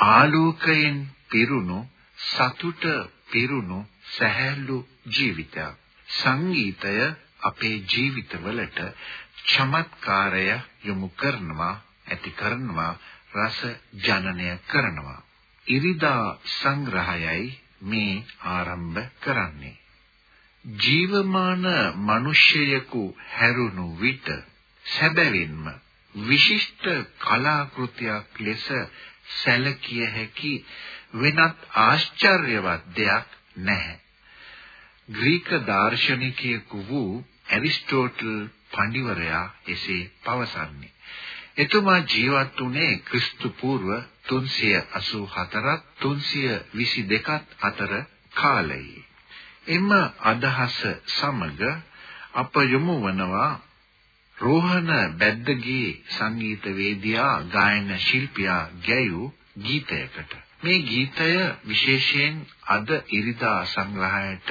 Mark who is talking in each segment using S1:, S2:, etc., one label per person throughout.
S1: ආලෝකයෙන් පිරුණු සතුට පිරුණු සැහැල්ලු ජීවිතයක්. සංගීතය අපේ ජීවිතවලට චමත්කාරය යොමු කරනවා ඇති කරනවා රස ජනනය කරනවා. ඉරිදා සංග්‍රහයයි මේ ආරම්භ කරන්නේ. ජීවමාන මිනිසෙකු හැරුණු විට සැබවින්ම විශිෂ්ට කලාකෘතියක් ලෙස සැලකිය හැකි වෙනත් ආශ්චර්යවත් දෙයක් නැහැ. ග්‍රීක දාර්ශනිකයෙකු වූ ඇරිස්ටෝටල් පඬිවරයා එසේ පවසන්නේ. එතුමා ජීවත් වුණේ ක්‍රිස්තු පූර්ව 384 322 අතර කාලයේ. එම අදහස සමග අප යොමු වනවා රෝහණ බැද්දගේ සංගීත වේදියා ගායන ශිල්පියා ගැයූ ගීතයකට. මේ ගීතය විශේෂයෙන් අද ඉරිදා සංග්‍රහයට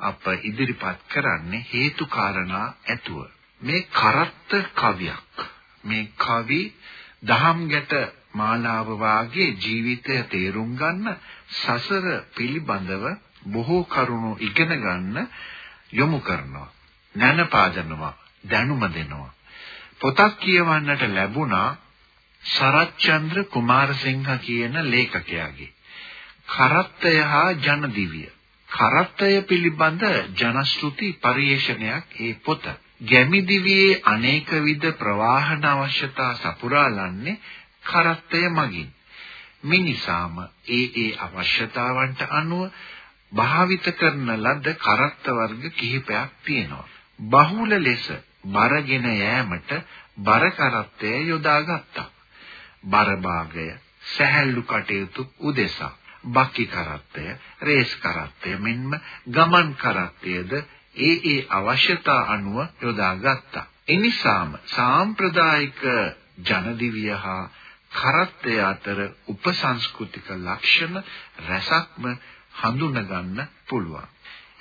S1: අප ඉදිරිපත් කරන්නේ හේතු කාරණා ඇතුව. මේ කරත්ත කවියක්. මේ කවි දහම් ගැට මාලාව වාගේ ජීවිතය තේරුම් ගන්න සසර පිළිබඳව බොහෝ කරුණු ඉගෙන ගන්න යොමු කරනවා. නැනපාදනවා දැනුම දෙනවා. පොතක් කියවන්නට ලැබුණා සරච්චන්ද්‍ර කුමාරසිංහ කියන ලේඛකයාගේ. කරත්තය හා ජනදිවිය. කරත්තය පිළිබඳ ජනශ්‍රුති පරිේශනයක් ඒ පොත. ගැමිදිවියේ අනේක විද ප්‍රවාහන අවශ්‍යතා සපුරාලන්නේ කරත්තය මගින්. මිනිසාම ඒ ඒ අවශ්‍යතාවන්ට අනුව භාවිත කරන ලද කරත්ත වර්ග කිහිපයක් තියෙනවා. බහුල ලෙස බරගෙන යෑමට බර කරත්තය යොදාගත්තා. බර භාගය සැහැල්ලු කටයුතු උදෙසා බක්කි කරත්තය, රේස් කරත්තය මෙන්ම ගමන් කරත්තයද ඒ ඒ අවශ්‍යතා අනුව යොදාගත්තා. එනිසාම සාම්ප්‍රදායික ජනදිවිය හා කරත්තය අතර උපසංස්කෘතික ලක්ෂණ රසක්ම හඳුනගන්න පුළුවන්.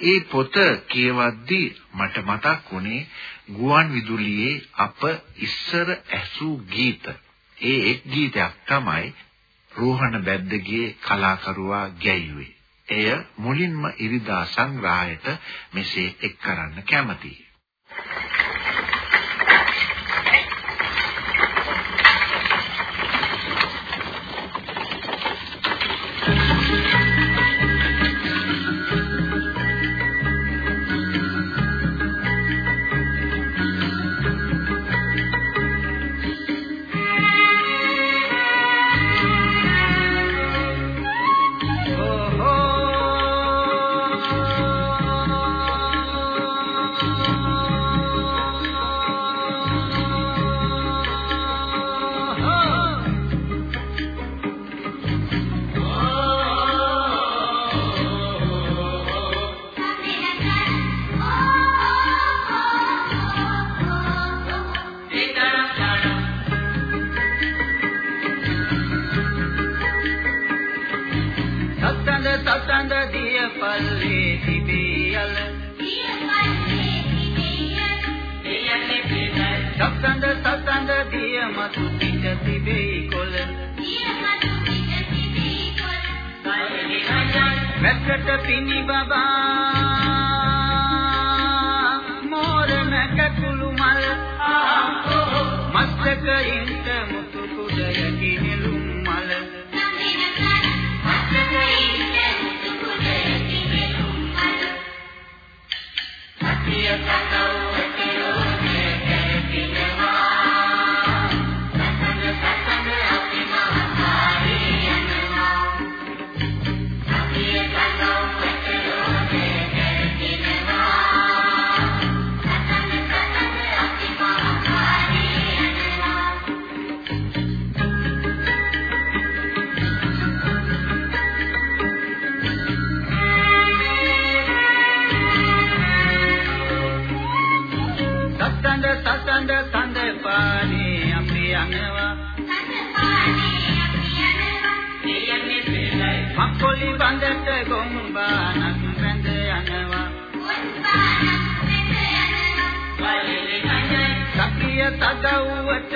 S1: ඒ පොත කියවද්දී මට මතක් වුණේ ගුවන් විදුලියේ අප ඉස්සර ඇසූ ගීත. ඒ එක් ගීතයක් තමයි රෝහණ බැද්දගේ කලාකරුවා ගැයුවේ. එය මුලින්ම ඉරිදා සංග්‍රහයට මෙසේ එක් කරන්න කැමතියි.
S2: තදව්වට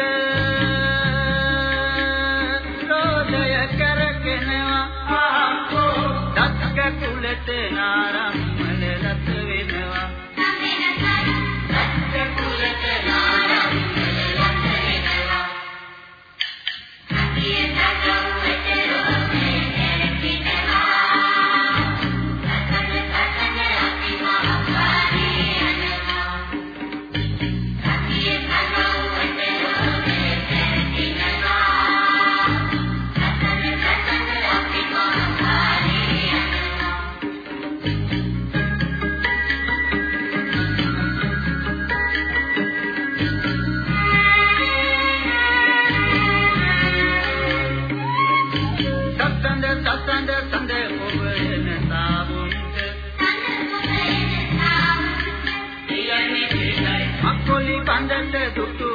S2: අක්කොලි බඳට දුටු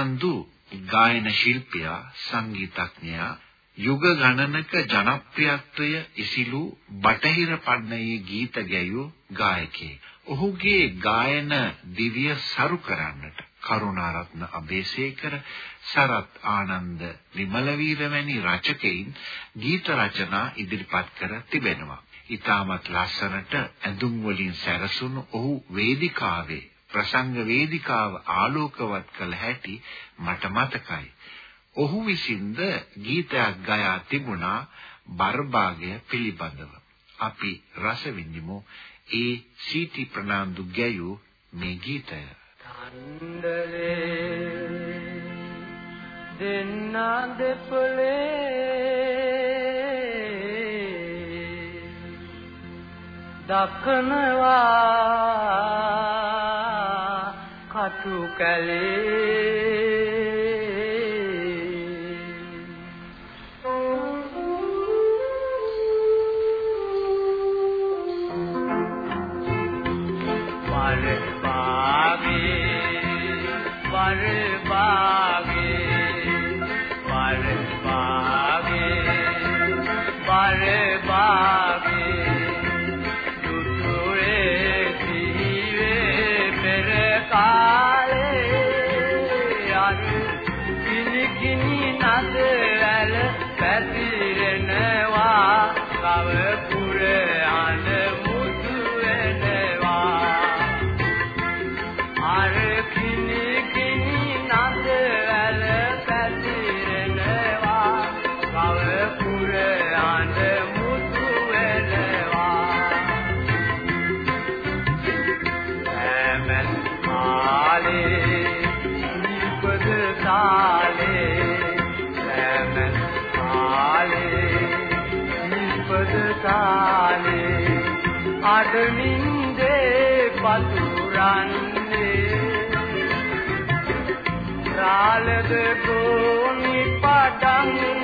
S1: ප්‍රනාන්දු ගායන ශිල්පියා සංගීතඥයා යුග ගණනක ජනප්‍රියත්වය ඉසිලු බටහිර පන්නයේ ගීත ගැයූ ගායකයෙක්. ඔහුගේ ගායන දිව්‍ය සරු කරන්නට කරුණාරත්න අබේසේකර සරත් ආනන්ද විමලවීර වැනි රචකයින් ගීත රචනා ඉදිරිපත් කර තිබෙනවා. ඊටමත් ලස්සනට ඇඳුම් වලින් සැරසුණු ඔහු වේදිකාවේ ප්‍රසංග වේදිකාව ආලෝකවත් කළ හැටි මට මතකයි. ඔහු විසින්ද ගීතයක් ගයා තිබුණා බර්භාගය පිළිබඳව. අපි රස විඳිමු ඒ සීටි ප්‍රනාන්දු ගැයූ මේ ගීතය.
S2: කන්දලේ දෙන්න දෙපලේ දක්නවා කටු කැලේ පතුරන්නේ රාලද ගෝනි පඩංගුවේ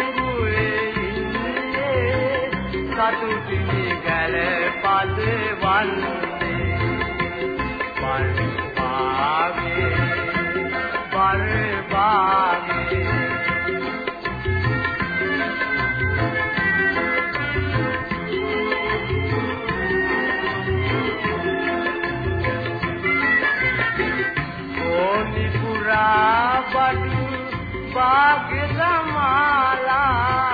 S3: बाग जमाला।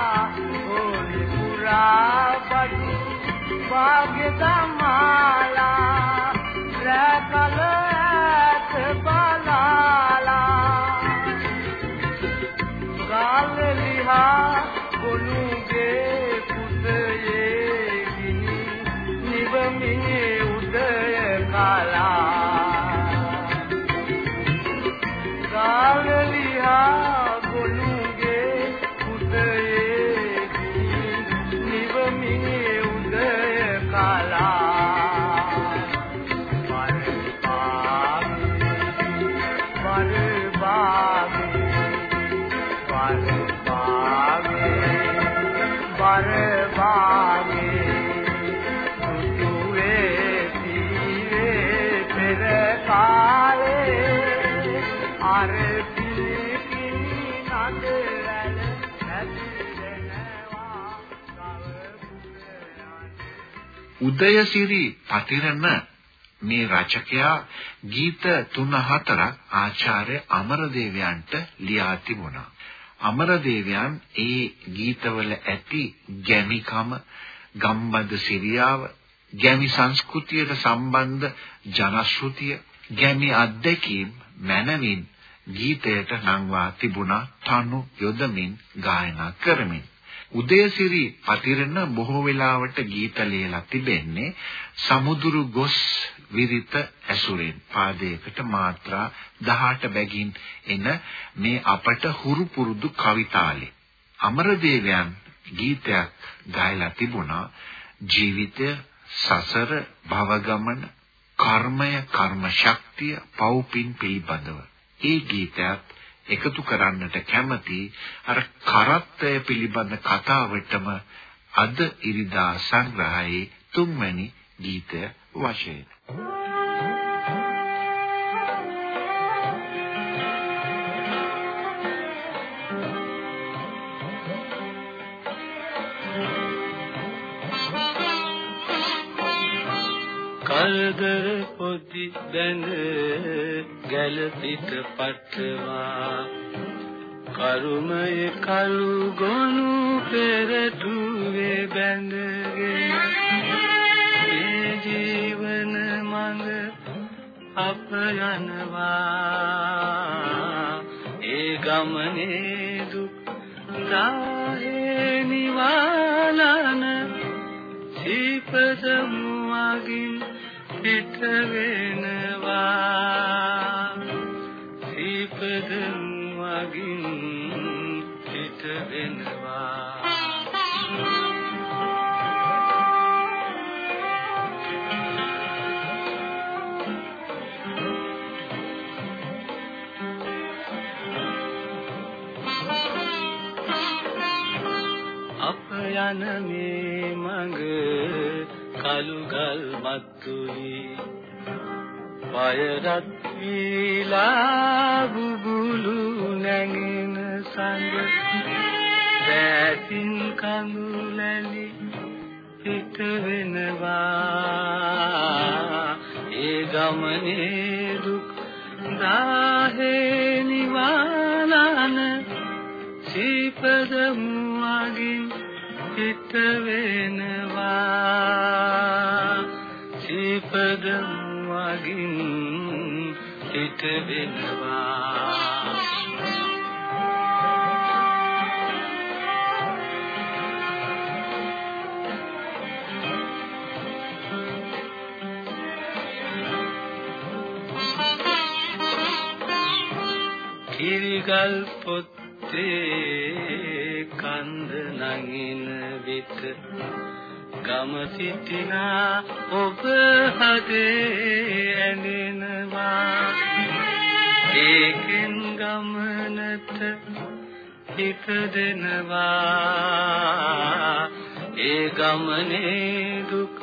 S1: උදයසිරි පතිරණ මේ රචකයා ගීත 3-4ක් ආචාර්ය අමරදේවයන්ට ලියා තිබුණා. අමරදේවයන් ඒ ගීතවල ඇති ගැමිකම, ගම්බද සිරියාව, ගැමි සංස්කෘතියට සම්බන්ධ ජනශ්‍රුතිය, ගැමි අත්දැකීම් මනමින් ගීතයට නංවා තිබුණා තනු යොදමින් ගායනා කරමින්. උදයසිරි පතිරණ බොහෝ වෙලාවට ගීත ලියලා තිබෙන්නේ සමුදුරු ගොස් විරිත ඇසුරෙන්. පාදයකට මාත්‍රා 18 බැගින් එන මේ අපට හුරු පුරුදු කවිතාලේ. අමරදේවයන් ගීතයක් ගායලා තිබුණා. ජීවිතය සසර භවගමන කර්මය කර්ම ශක්තිය පව්පින් පිළිබඳව. ඒ ගීතයත් එකතු කරන්නට කැමති අර කරත්තය පිළිබඳ කතාවටම අද ඉරිදා සංග්‍රහයේ තුන්වැනි ගීතය වශයෙන්.
S3: කල්දර පොදි බැඳ ගැල පිට පටවා කරුමය කලු ගොනු පෙරටුවේ බැඳගෙන මේ ජීවන මඟ අප යනවා. ඒ ගමනේ දුක් දාහේ නිවාලන සීපද මුවගින් පිට වෙනවා. සීපද මුවගින් පිට වෙනවා. අප යන මේ මඟ කලුගල් මත්තුයි පයරත් වීලා බුබුලු නැගෙන සංග දැසින් කඳුලැලි පිට වෙනවා. ඒ ගමනේ දුක් දාහේ නිවාලන සීපද මුවගින් පිට වෙනවා. සීපද මුවගින් පිට වෙනවා කිරිගල් පොත්තේ කන්ද නගින විට ගම සිටිනා ඔබ හදේ ඇඳෙනවා. ඒකෙන් ගමනට හිත දෙනවා. ඒ ගමනේ දුක්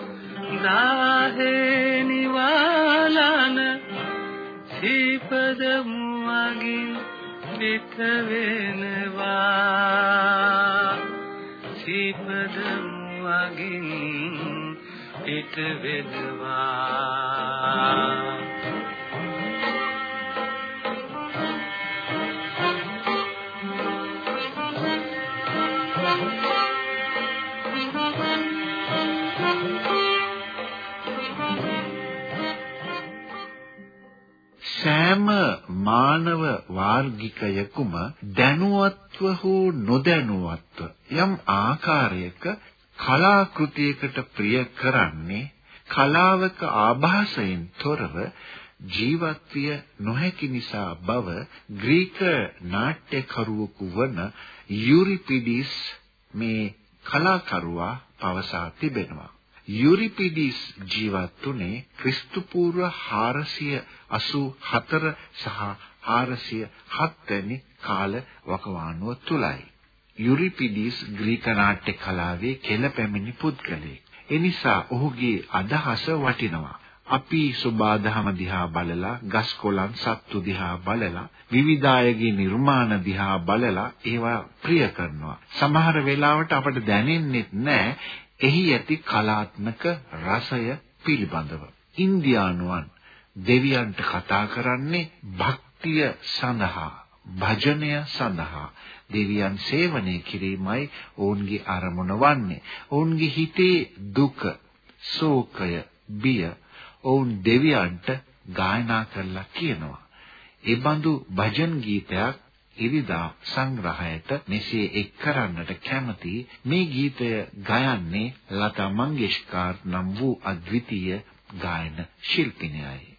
S3: දාහේ නිවාලන
S2: සීපද මුවගින් පිට වෙනවා. සීපද මුවගින් පිට වෙනවා.
S1: සෑම මානව වාර්ගිකයකුම දැනුවත්ව හෝ නොදැනුවත්ව යම් ආකාරයක කලාකෘතියකට ප්‍රිය කරන්නේ කලාවක ආభాසයෙන් තොරව ජීවත් විය නොහැකි නිසා බව ග්‍රීක නාට්‍යකරුවෙකු වන යුරිපිඩිස් මේ කලාකරුවා පවසා තිබෙනවා. යුරිපිඩිස් ජීවත් වුණේ ක්‍රිස්තු පූර්ව 484 සහ 407 වැනි කාල වකවානුව තුලයි. යුරිපිඩිස් ග්‍රීක නාට්‍ය කලාවේ කෙළපැමිණි පුද්ගලයෙක්. එනිසා ඔහුගේ අදහස වටිනවා. අපි සුබාදහම දිහා බලලා, ගස් කොළන් සත්තු දිහා බලලා, විවිධායගේ නිර්මාණ දිහා බලලා ඒවා ප්‍රිය කරනවා. සමහර වෙලාවට අපට දැනෙන්නේ නැහැ එහි ඇති කලාත්මක රසය පිළිබඳව. ඉන්දියානුවන් දෙවියන්ට කතා කරන්නේ භක්තිය සඳහා, භජනය සඳහා. දෙවියන් සේවනය කිරීමයි ඔවුන්ගේ අරමුණ වන්නේ. ඔවුන්ගේ හිතේ දුක, ශෝකය, බිය ඔවුන් දෙවියන්ට ගායනා කරලා කියනවා. ඒ බඳු භජන් ගීතයක් ඉරිදා සංග්‍රහයට මෙසේ එක් කරන්නට කැමති මේ ගීතය ගයන්නේ ලතා මංගেশකර් නම් වූ අද්විතීය ගායන ශිල්පිනියයි.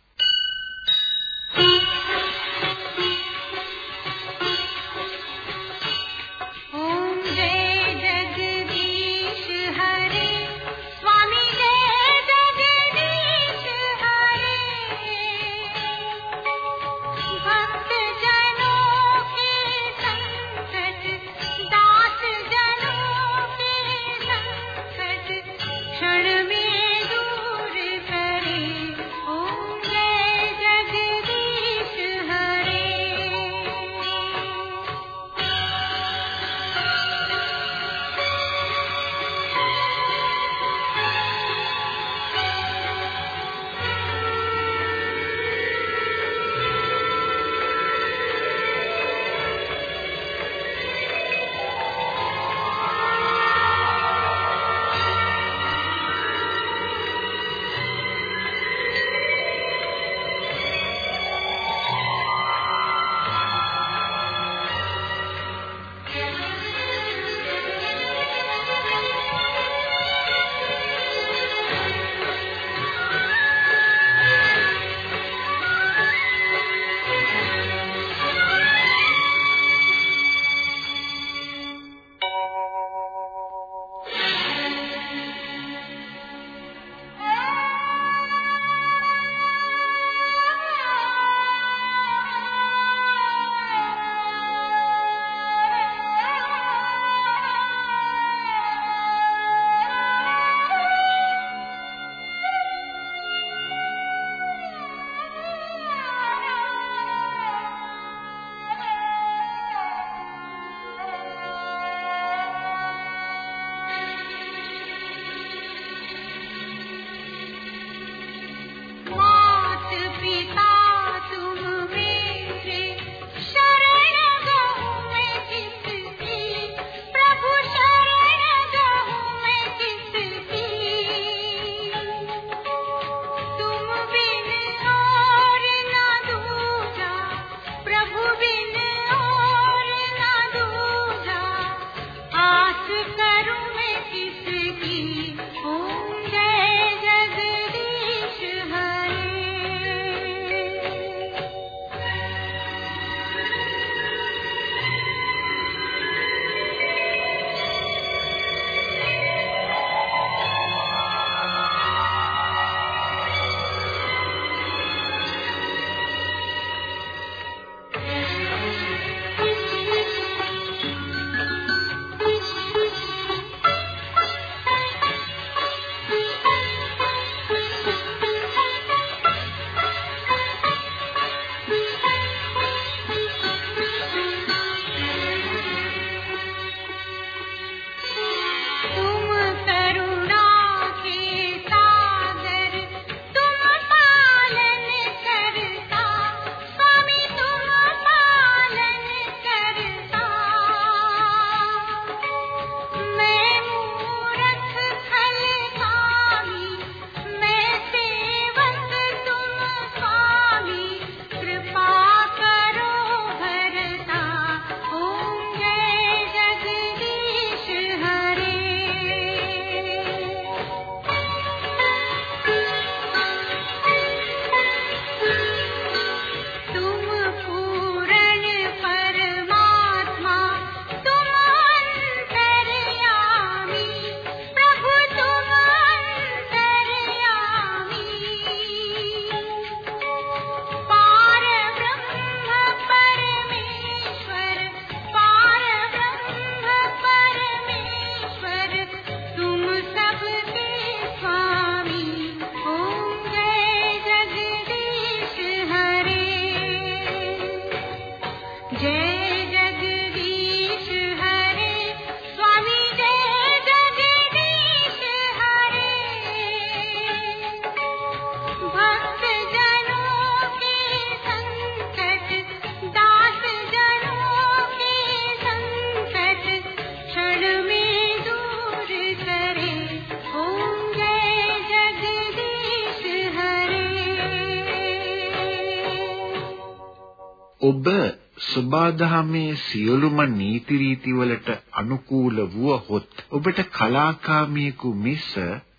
S1: සබාදහමේ සියලුම නීති රීති වලට අනුකූල වුවහොත් ඔබට කලාකාමියෙකු මිස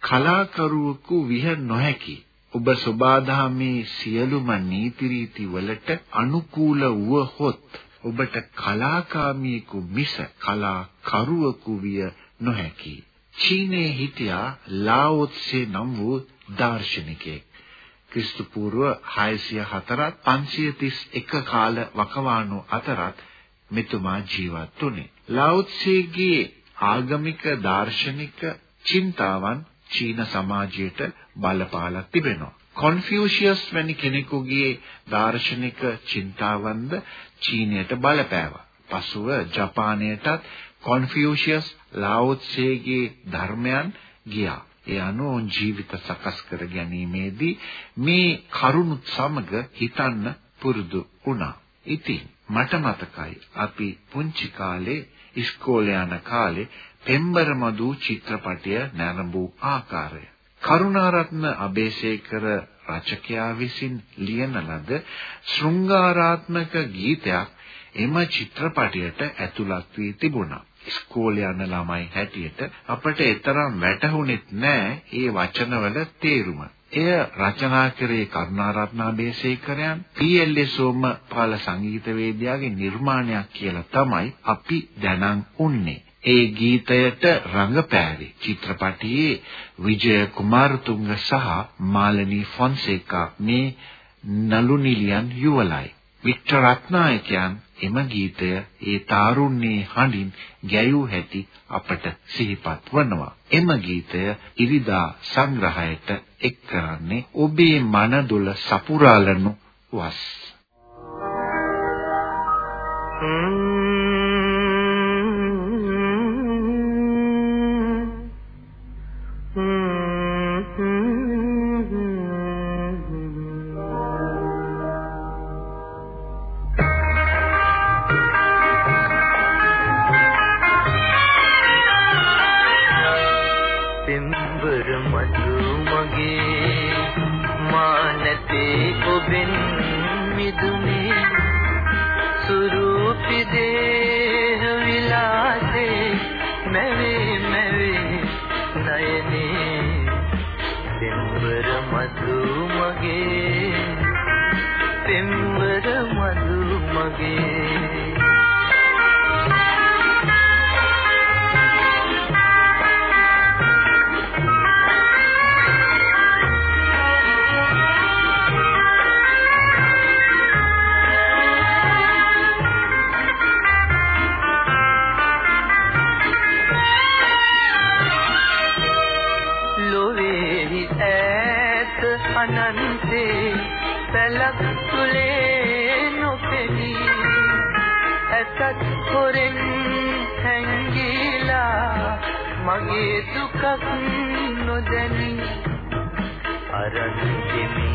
S1: කලාකරුවෙකු විහ නොහැකි. ඔබ සබාදහමේ සියලුම නීති රීති වලට අනුකූල වුවහොත් ඔබට කලාකාමියෙකු මිස කලාකරුවෙකු විය නොහැකි. චීනයේ හිටියා ලාଓත්සේ නම් වූ දාර්ශනිකයෙක්. ක්‍රිස්තු පූර්ව 604 531 කාල වකවානු අතරත් මෙතුමා ජීවත් වුණේ. ලාଓත්සේගේ ආගමික දාර්ශනික චින්තාවන් චීන සමාජයට බලපාලා තිබෙනවා. කොන්ෆියුෂියස් වැනි කෙනෙකුගේ දාර්ශනික චින්තාවන්ද චීනයට බලපෑවා. පසුව ජපානයටත් කොන්ෆියුෂියස් ලාଓත්සේගේ ධර්මයන් ගියා. ඒ අනුව ජීවිත සකස් කර ගැනීමේදී මේ කරුණුත් සමග හිතන්න පුරුදු වුණා. ඉතින් මට මතකයි අපි පුංචි කාලේ ඉස්කෝලේ යන කාලේ පෙම්බරමදු චිත්‍රපටය නැරඹූ ආකාරය. කරුණාරත්න අබේසේකර රචකයා විසින් ලියන ලද ශෘංගාරාත්මක ගීතයක් එම චිත්‍රපටයට ඇතුළත් වී තිබුණා. ඉස්කෝලේ යන ළමයි හැටියට අපට ඒතරම් වැටහුණෙත් නෑ ඒ වචනවල තේරුම. එය රචනා කරේ කරුණාරත්න බේසේකරයන් පී.එල්.ඒ. සෝමපාල සංගීතවේදියාගේ නිර්මාණයක් කියලා තමයි අපි දැනන් උන්නේ. ඒ ගීතයට රංගපෑවේ චිත්‍රපටයේ විජය කුමාරතුංග සහ මාලනී ෆොන්සේකා මේ නලු නිලියන් යුවලයි. වික්ටර් රත්නායකයන් එම ගීතය ඒ තාරුණ්‍යයේ හඬින් ගැයූ හැටි අපට සිහිපත් වනවා. එම ගීතය ඉරිදා සංග්‍රහයට එක් කරන්නේ ඔබේ මනදොල සපුරාලනු වස්.
S4: අනන්තේ පැලක් තුලේ නොපෙනී ඇතත් හොරෙන් හැංගිලා මගේ දුකක් නොදැනි අරන් දෙමි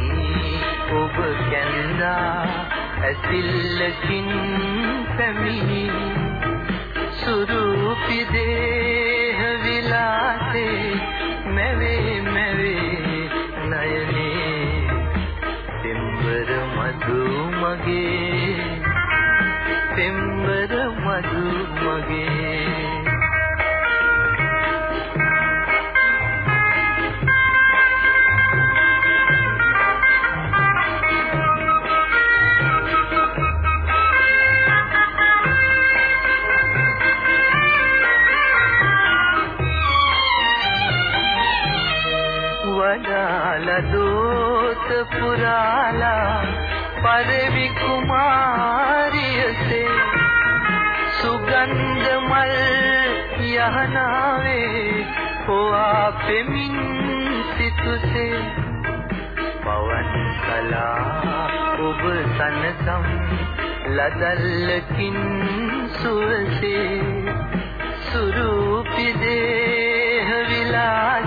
S4: ඔබ කැන්දා ඇසිල්ලකින් පැමිණි සුරූපි දේහ විලාසේ මැවේ මැවේ නයනේ පෙම්බර මధు මගේ පෙම්බර මధు මගේ වඩාල දෝත පුරාලා පරවි කුමාරියසේ සුගන්ධ මල් යහනාවේ හොවා පෙමින් සිතුසේ පවන් කලා ඔබ සනසම් ලදල්ලකින් සුවසේ සුරූපි දේහ විලාසේ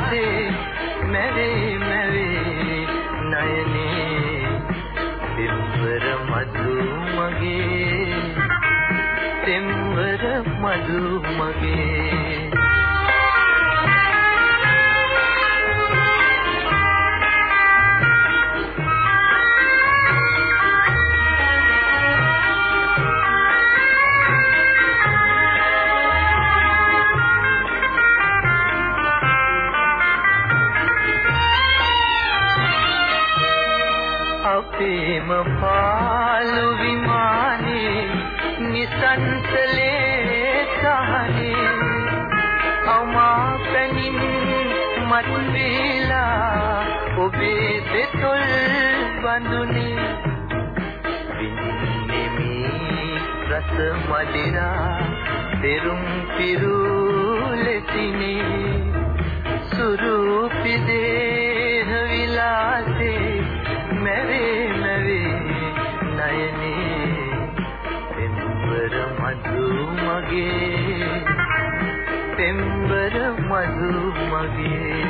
S4: පෙම්වර මధు මගේ මදිරා දෙරුම් පිරුලෙසිනේ. සුරූපි දේහ විලාසේ මැවේ මැවේ නයනේ. පෙම්බර මధు මගේ පෙම්බර මధు මගේ.